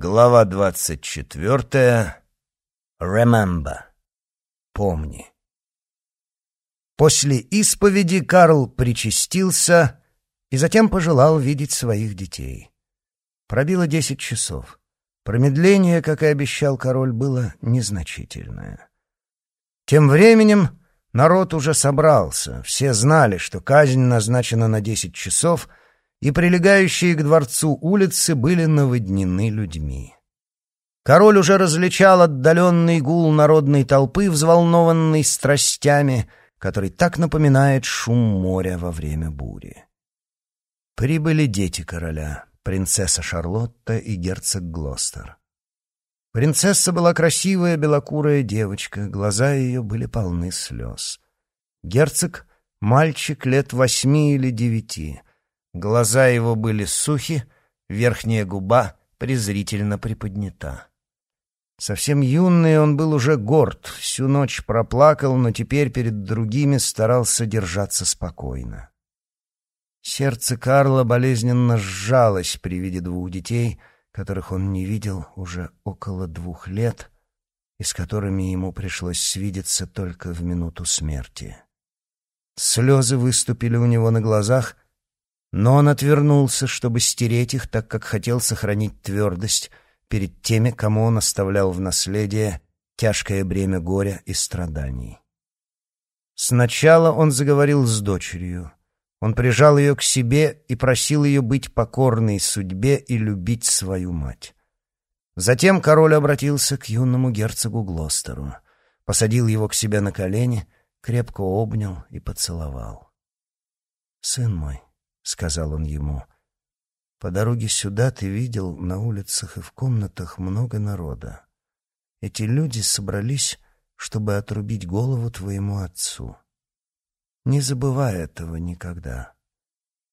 Глава двадцать четвертая. Remember. Помни. После исповеди Карл причастился и затем пожелал видеть своих детей. Пробило десять часов. Промедление, как и обещал король, было незначительное. Тем временем народ уже собрался, все знали, что казнь назначена на десять часов, и прилегающие к дворцу улицы были наводнены людьми. Король уже различал отдаленный гул народной толпы, взволнованной страстями, который так напоминает шум моря во время бури. Прибыли дети короля, принцесса Шарлотта и герцог Глостер. Принцесса была красивая белокурая девочка, глаза ее были полны слез. Герцог — мальчик лет восьми или девяти. Глаза его были сухи, верхняя губа презрительно приподнята. Совсем юный он был уже горд, всю ночь проплакал, но теперь перед другими старался держаться спокойно. Сердце Карла болезненно сжалось при виде двух детей, которых он не видел уже около двух лет и с которыми ему пришлось свидеться только в минуту смерти. Слезы выступили у него на глазах, но он отвернулся, чтобы стереть их, так как хотел сохранить твердость — перед теми, кому он оставлял в наследие тяжкое бремя горя и страданий. Сначала он заговорил с дочерью. Он прижал ее к себе и просил ее быть покорной судьбе и любить свою мать. Затем король обратился к юному герцогу Глостеру, посадил его к себе на колени, крепко обнял и поцеловал. «Сын мой», — сказал он ему, — по дороге сюда ты видел на улицах и в комнатах много народа. Эти люди собрались, чтобы отрубить голову твоему отцу. Не забывай этого никогда.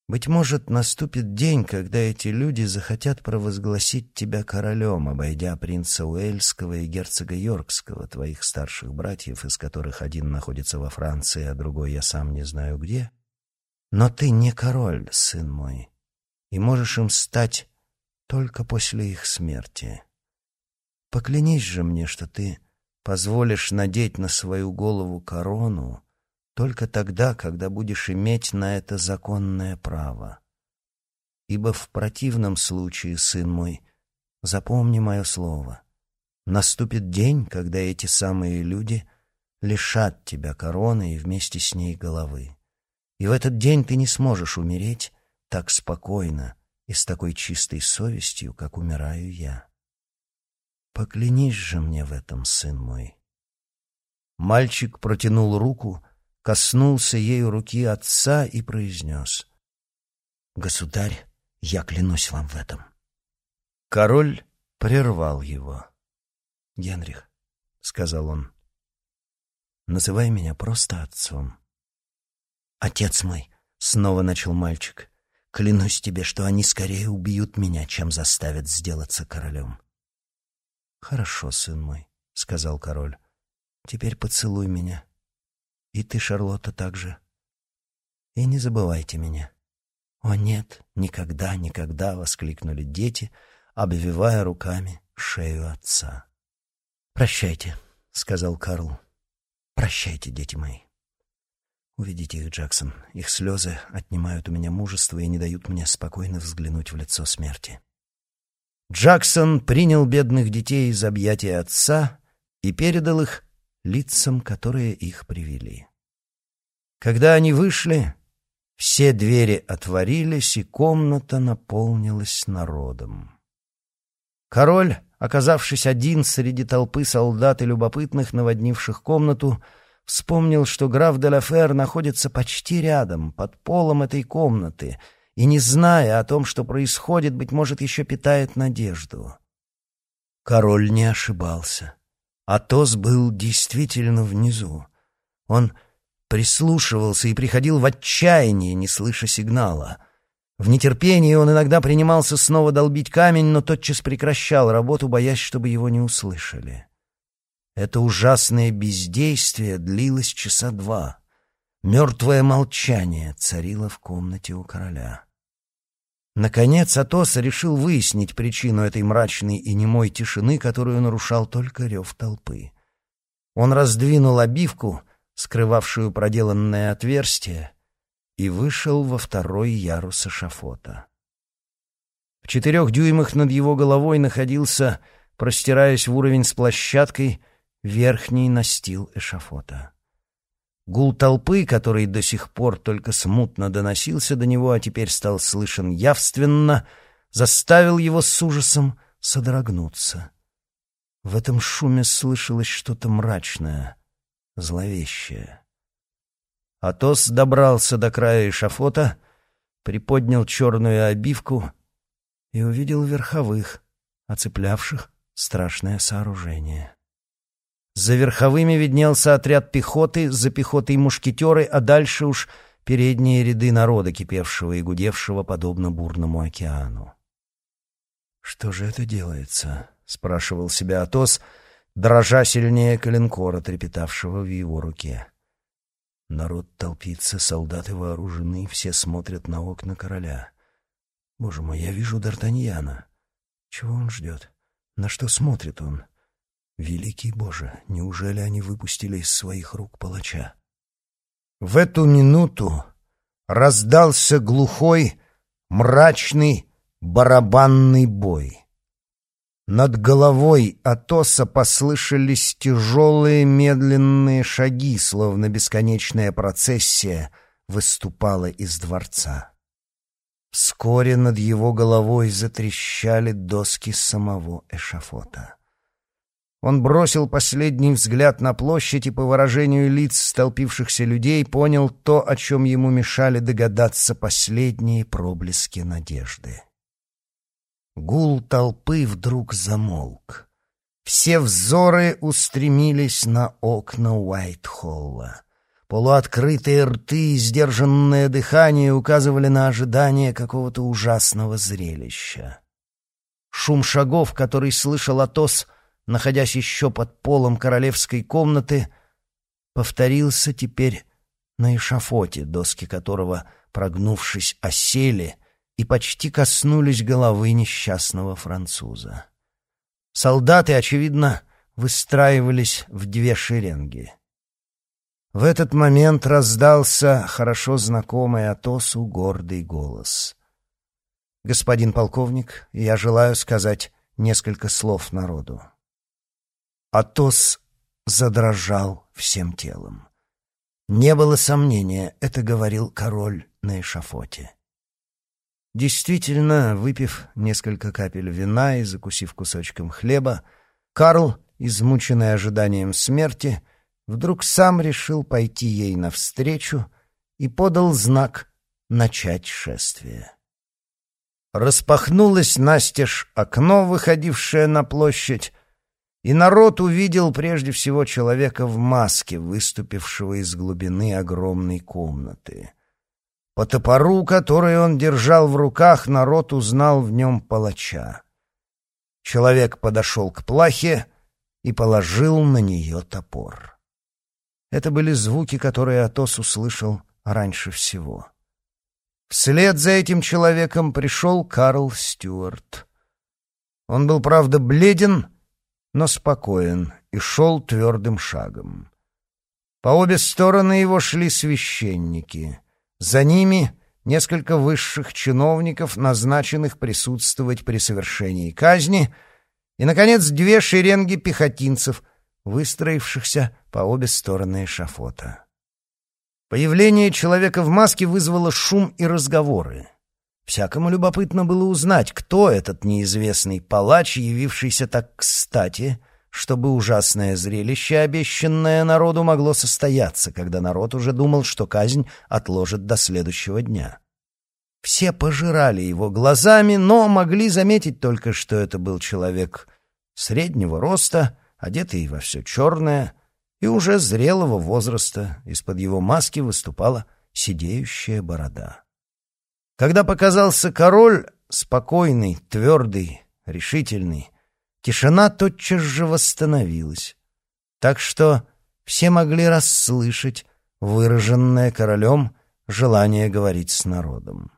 Быть может, наступит день, когда эти люди захотят провозгласить тебя королем, обойдя принца Уэльского и герцога Йоркского, твоих старших братьев, из которых один находится во Франции, а другой я сам не знаю где. Но ты не король, сын мой и можешь им стать только после их смерти. Поклянись же мне, что ты позволишь надеть на свою голову корону только тогда, когда будешь иметь на это законное право. Ибо в противном случае, сын мой, запомни мое слово, наступит день, когда эти самые люди лишат тебя короны и вместе с ней головы. И в этот день ты не сможешь умереть, так спокойно и с такой чистой совестью, как умираю я. Поклянись же мне в этом, сын мой. Мальчик протянул руку, коснулся ею руки отца и произнес. «Государь, я клянусь вам в этом». Король прервал его. «Генрих», — сказал он, — «называй меня просто отцом». «Отец мой», — снова начал мальчик, Клянусь тебе, что они скорее убьют меня, чем заставят сделаться королем. Хорошо, сын мой, сказал король. Теперь поцелуй меня. И ты, Шарлотта, также. И не забывайте меня. О нет, никогда, никогда, воскликнули дети, обвивая руками шею отца. Прощайте, сказал Карл. Прощайте, дети мои. Уведите их, Джексон. Их слезы отнимают у меня мужество и не дают мне спокойно взглянуть в лицо смерти. Джексон принял бедных детей из объятия отца и передал их лицам, которые их привели. Когда они вышли, все двери отворились, и комната наполнилась народом. Король, оказавшись один среди толпы солдат и любопытных, наводнивших комнату, Вспомнил, что граф де Лафер находится почти рядом, под полом этой комнаты, и, не зная о том, что происходит, быть может, еще питает надежду. Король не ошибался. Атос был действительно внизу. Он прислушивался и приходил в отчаяние, не слыша сигнала. В нетерпении он иногда принимался снова долбить камень, но тотчас прекращал работу, боясь, чтобы его не услышали. Это ужасное бездействие длилось часа два. Мертвое молчание царило в комнате у короля. Наконец Атос решил выяснить причину этой мрачной и немой тишины, которую нарушал только рев толпы. Он раздвинул обивку, скрывавшую проделанное отверстие, и вышел во второй ярус эшафота. В четырех дюймах над его головой находился, простираясь в уровень с площадкой, верхний настил эшафота. Гул толпы, который до сих пор только смутно доносился до него, а теперь стал слышен явственно, заставил его с ужасом содрогнуться. В этом шуме слышалось что-то мрачное, зловещее. Атос добрался до края эшафота, приподнял черную обивку и увидел верховых, оцеплявших страшное сооружение. За верховыми виднелся отряд пехоты, за пехотой мушкетеры, а дальше уж передние ряды народа, кипевшего и гудевшего подобно бурному океану. «Что же это делается?» — спрашивал себя Атос, дрожа сильнее коленкора, трепетавшего в его руке. Народ толпится, солдаты вооружены, все смотрят на окна короля. Боже мой, я вижу Д'Артаньяна. Чего он ждет? На что смотрит он? Великий Боже, неужели они выпустили из своих рук палача? В эту минуту раздался глухой, мрачный барабанный бой. Над головой Атоса послышались тяжелые медленные шаги, словно бесконечная процессия выступала из дворца. Вскоре над его головой затрещали доски самого эшафота. Он бросил последний взгляд на площадь и по выражению лиц столпившихся людей понял то, о чем ему мешали догадаться последние проблески надежды. Гул толпы вдруг замолк. Все взоры устремились на окна Уайт-Холла. Полуоткрытые рты и сдержанное дыхание указывали на ожидание какого-то ужасного зрелища. Шум шагов, который слышал Атос, находясь еще под полом королевской комнаты, повторился теперь на эшафоте, доски которого, прогнувшись, осели и почти коснулись головы несчастного француза. Солдаты, очевидно, выстраивались в две шеренги. В этот момент раздался хорошо знакомый Атосу гордый голос. «Господин полковник, я желаю сказать несколько слов народу». Атос задрожал всем телом. Не было сомнения, это говорил король на эшафоте. Действительно, выпив несколько капель вина и закусив кусочком хлеба, Карл, измученный ожиданием смерти, вдруг сам решил пойти ей навстречу и подал знак начать шествие. Распахнулось настежь окно, выходившее на площадь, и народ увидел прежде всего человека в маске, выступившего из глубины огромной комнаты. По топору, который он держал в руках, народ узнал в нем палача. Человек подошел к плахе и положил на нее топор. Это были звуки, которые Атос услышал раньше всего. Вслед за этим человеком пришел Карл Стюарт. Он был, правда, бледен, но спокоен и шел твердым шагом. По обе стороны его шли священники. За ними несколько высших чиновников, назначенных присутствовать при совершении казни, и, наконец, две шеренги пехотинцев, выстроившихся по обе стороны эшафота. Появление человека в маске вызвало шум и разговоры. Всякому любопытно было узнать, кто этот неизвестный палач, явившийся так кстати, чтобы ужасное зрелище, обещанное народу, могло состояться, когда народ уже думал, что казнь отложит до следующего дня. Все пожирали его глазами, но могли заметить только, что это был человек среднего роста, одетый во все черное, и уже зрелого возраста, из-под его маски выступала сидеющая борода. Когда показался король, спокойный, твердый, решительный, тишина тотчас же восстановилась. Так что все могли расслышать выраженное королем желание говорить с народом.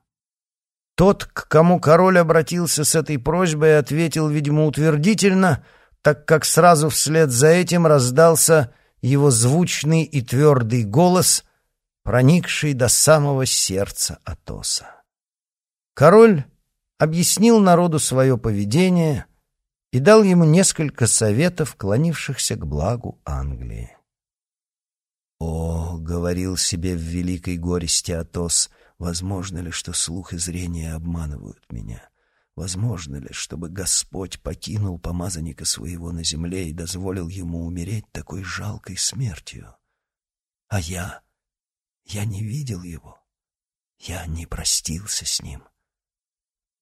Тот, к кому король обратился с этой просьбой, ответил, видимо, утвердительно, так как сразу вслед за этим раздался его звучный и твердый голос, проникший до самого сердца Атоса. Король объяснил народу свое поведение и дал ему несколько советов, клонившихся к благу Англии. «О, — говорил себе в великой горести Атос, — возможно ли, что слух и зрение обманывают меня? Возможно ли, чтобы Господь покинул помазанника своего на земле и дозволил ему умереть такой жалкой смертью? А я, я не видел его, я не простился с ним».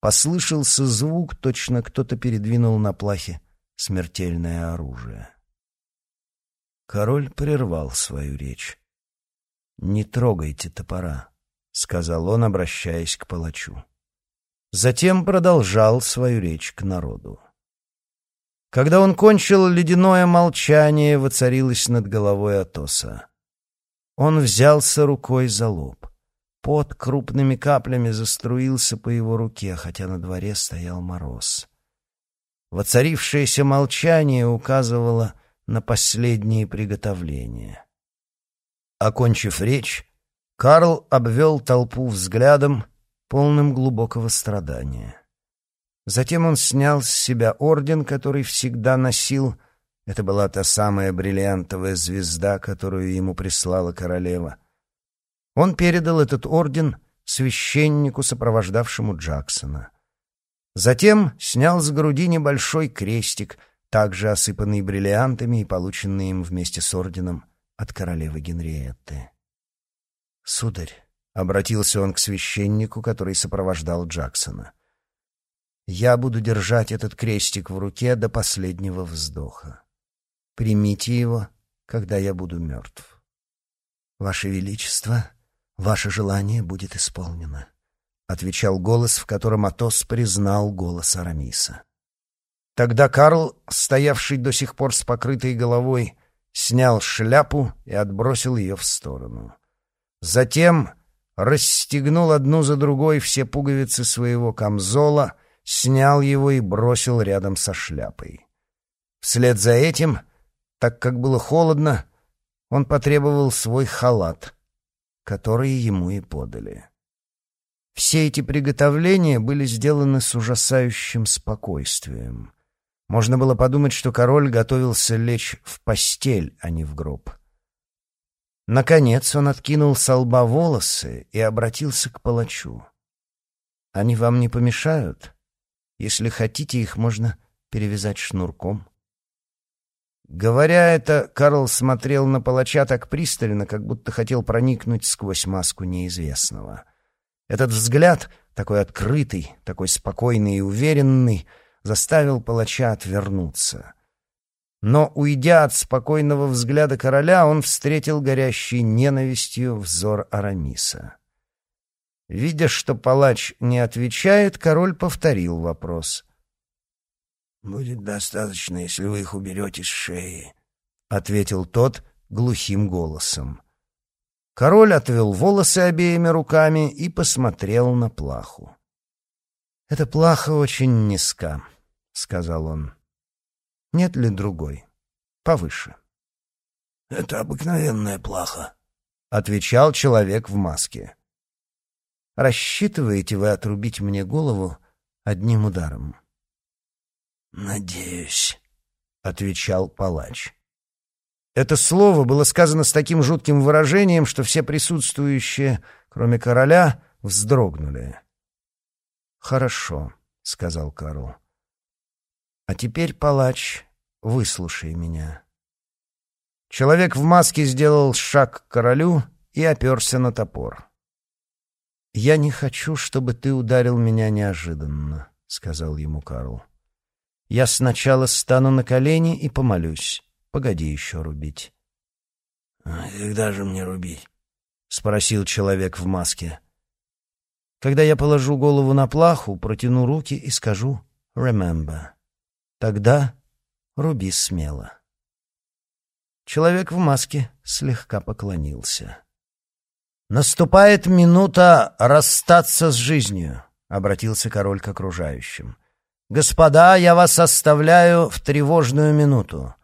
Послышался звук, точно кто-то передвинул на плахе смертельное оружие. Король прервал свою речь. «Не трогайте топора», — сказал он, обращаясь к палачу. Затем продолжал свою речь к народу. Когда он кончил, ледяное молчание воцарилось над головой Атоса. Он взялся рукой за лоб. Пот крупными каплями заструился по его руке, хотя на дворе стоял мороз. Воцарившееся молчание указывало на последние приготовления. Окончив речь, Карл обвел толпу взглядом, полным глубокого страдания. Затем он снял с себя орден, который всегда носил. Это была та самая бриллиантовая звезда, которую ему прислала королева. Он передал этот орден священнику, сопровождавшему Джексона. Затем снял с груди небольшой крестик — также осыпанный бриллиантами и полученный им вместе с орденом от королевы Генриетты. «Сударь», — обратился он к священнику, который сопровождал Джексона, — «я буду держать этот крестик в руке до последнего вздоха. Примите его, когда я буду мертв. Ваше Величество, ваше желание будет исполнено», — отвечал голос, в котором Атос признал голос Арамиса. Тогда Карл, стоявший до сих пор с покрытой головой, снял шляпу и отбросил ее в сторону. Затем расстегнул одну за другой все пуговицы своего камзола, снял его и бросил рядом со шляпой. Вслед за этим, так как было холодно, он потребовал свой халат, который ему и подали. Все эти приготовления были сделаны с ужасающим спокойствием. Можно было подумать, что король готовился лечь в постель, а не в гроб. Наконец он откинул со лба волосы и обратился к палачу. «Они вам не помешают? Если хотите, их можно перевязать шнурком». Говоря это, Карл смотрел на палача так пристально, как будто хотел проникнуть сквозь маску неизвестного. Этот взгляд, такой открытый, такой спокойный и уверенный — заставил палача отвернуться. Но, уйдя от спокойного взгляда короля, он встретил горящий ненавистью взор Арамиса. Видя, что палач не отвечает, король повторил вопрос. «Будет достаточно, если вы их уберете с шеи», — ответил тот глухим голосом. Король отвел волосы обеими руками и посмотрел на плаху. «Эта плаха очень низка», — сказал он. «Нет ли другой? Повыше». «Это обыкновенная плаха», — отвечал человек в маске. «Рассчитываете вы отрубить мне голову одним ударом?» «Надеюсь», — отвечал палач. Это слово было сказано с таким жутким выражением, что все присутствующие, кроме короля, вздрогнули. «Хорошо», — сказал Карл. А теперь, палач, выслушай меня. Человек в маске сделал шаг к королю и оперся на топор. «Я не хочу, чтобы ты ударил меня неожиданно», — сказал ему Карл. «Я сначала стану на колени и помолюсь. Погоди еще рубить». «А когда же мне рубить?» — спросил человек в маске. «Когда я положу голову на плаху, протяну руки и скажу «Remember». Тогда руби смело. Человек в маске слегка поклонился. Наступает минута расстаться с жизнью. — обратился король к окружающим. «Господа, я вас оставляю в тревожную минуту,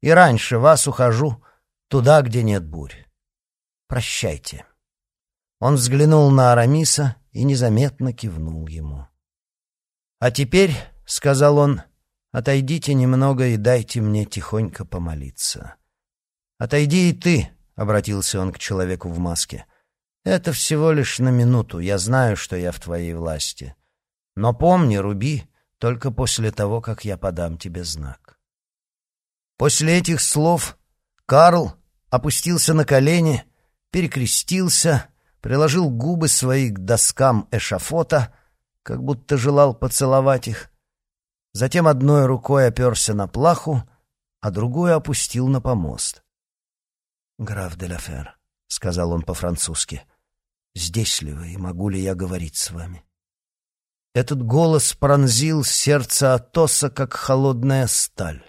и раньше вас ухожу туда, где нет бурь. Прощайте». Он взглянул на Арамиса и незаметно кивнул ему. «А теперь, — сказал он, — отойдите немного и дайте мне тихонько помолиться». «Отойди и ты», — обратился он к человеку в маске. «Это всего лишь на минуту, я знаю, что я в твоей власти. Но помни, руби, только после того, как я подам тебе знак». После этих слов Карл опустился на колени, перекрестился, приложил губы свои к доскам эшафота, как будто желал поцеловать их, затем одной рукой оперся на плаху, а другую опустил на помост. «Граф де Лафер», — сказал он по-французски, — «здесь ли вы и могу ли я говорить с вами?» Этот голос пронзил сердце Атоса, как холодная сталь.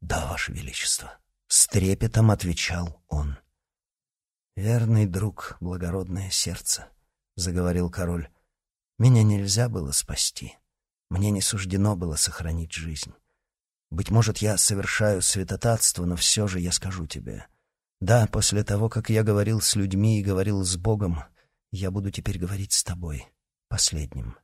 «Да, Ваше Величество», — с трепетом отвечал он. «Верный друг, благородное сердце», — заговорил король, — «меня нельзя было спасти. Мне не суждено было сохранить жизнь. Быть может, я совершаю святотатство, но все же я скажу тебе — да, после того, как я говорил с людьми и говорил с Богом, я буду теперь говорить с тобой, последним.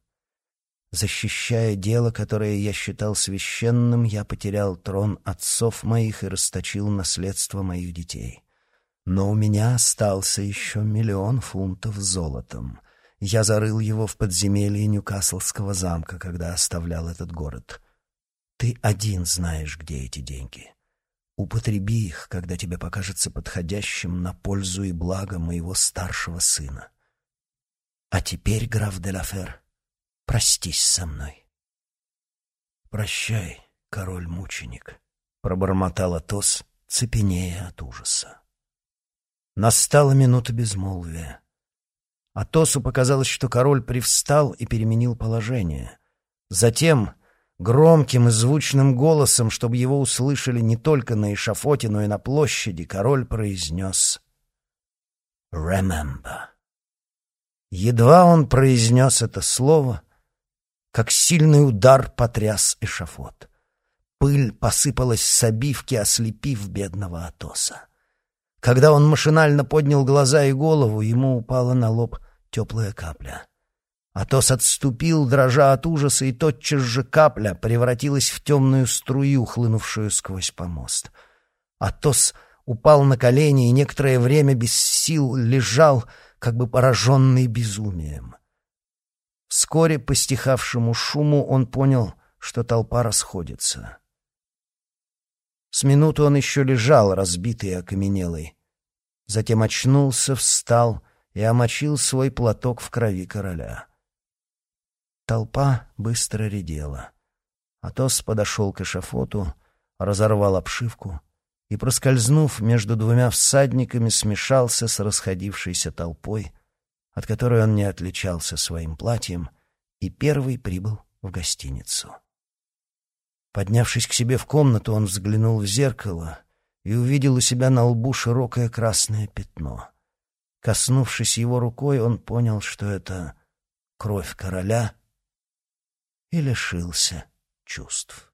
Защищая дело, которое я считал священным, я потерял трон отцов моих и расточил наследство моих детей. Но у меня остался еще миллион фунтов золотом. Я зарыл его в подземелье Ньюкаслского замка, когда оставлял этот город. Ты один знаешь, где эти деньги. Употреби их, когда тебе покажется подходящим на пользу и благо моего старшего сына. А теперь, граф де Лафер, простись со мной. «Прощай, король-мученик», — пробормотал Атос, цепенея от ужаса. Настала минута безмолвия. Атосу показалось, что король привстал и переменил положение. Затем Громким и звучным голосом, чтобы его услышали не только на эшафоте, но и на площади, король произнес «Remember». Едва он произнес это слово, как сильный удар потряс эшафот. Пыль посыпалась с обивки, ослепив бедного Атоса. Когда он машинально поднял глаза и голову, ему упала на лоб теплая капля — Атос отступил, дрожа от ужаса, и тотчас же капля превратилась в темную струю, хлынувшую сквозь помост. Атос упал на колени и некоторое время без сил лежал, как бы пораженный безумием. Вскоре по стихавшему шуму он понял, что толпа расходится. С минуту он еще лежал, разбитый и окаменелый. Затем очнулся, встал и омочил свой платок в крови короля. Толпа быстро редела. Атос подошел к эшафоту, разорвал обшивку и, проскользнув между двумя всадниками, смешался с расходившейся толпой, от которой он не отличался своим платьем, и первый прибыл в гостиницу. Поднявшись к себе в комнату, он взглянул в зеркало и увидел у себя на лбу широкое красное пятно. Коснувшись его рукой, он понял, что это кровь короля — и лишился чувств.